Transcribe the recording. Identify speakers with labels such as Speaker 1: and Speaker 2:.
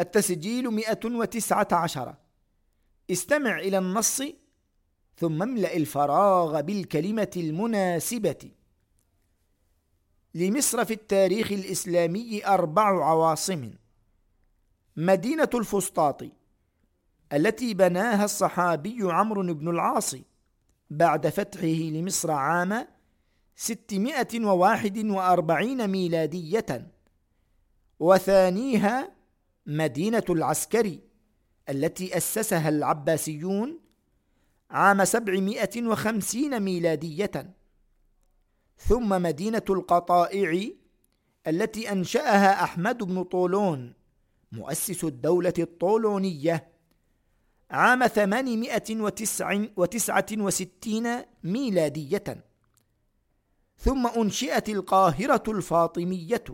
Speaker 1: التسجيل مئة وتسعة عشر. استمع إلى النص ثم املأ الفراغ بالكلمة المناسبة. لمصر في التاريخ الإسلامي أربع عواصم. مدينة الفسطاط التي بناها الصحابي عمرو بن العاص بعد فتحه لمصر عام 641 ميلادية. وثانيها مدينة العسكري التي أسسها العباسيون عام 750 ميلادية. ثم مدينة القطائع التي أنشأها أحمد بن طولون مؤسس الدولة الطولونية عام 869 ميلادية. ثم أنشئت القاهرة الفاطمية.